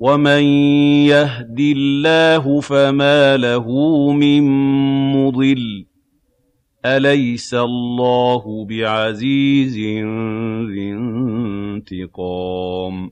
وَمَن يَهْدِ اللَّهُ فَمَا لَهُ مِن مُّضِلٍّ ۗ أَلَيْسَ اللَّهُ بِعَزِيزٍ ذِي انتِقَامٍ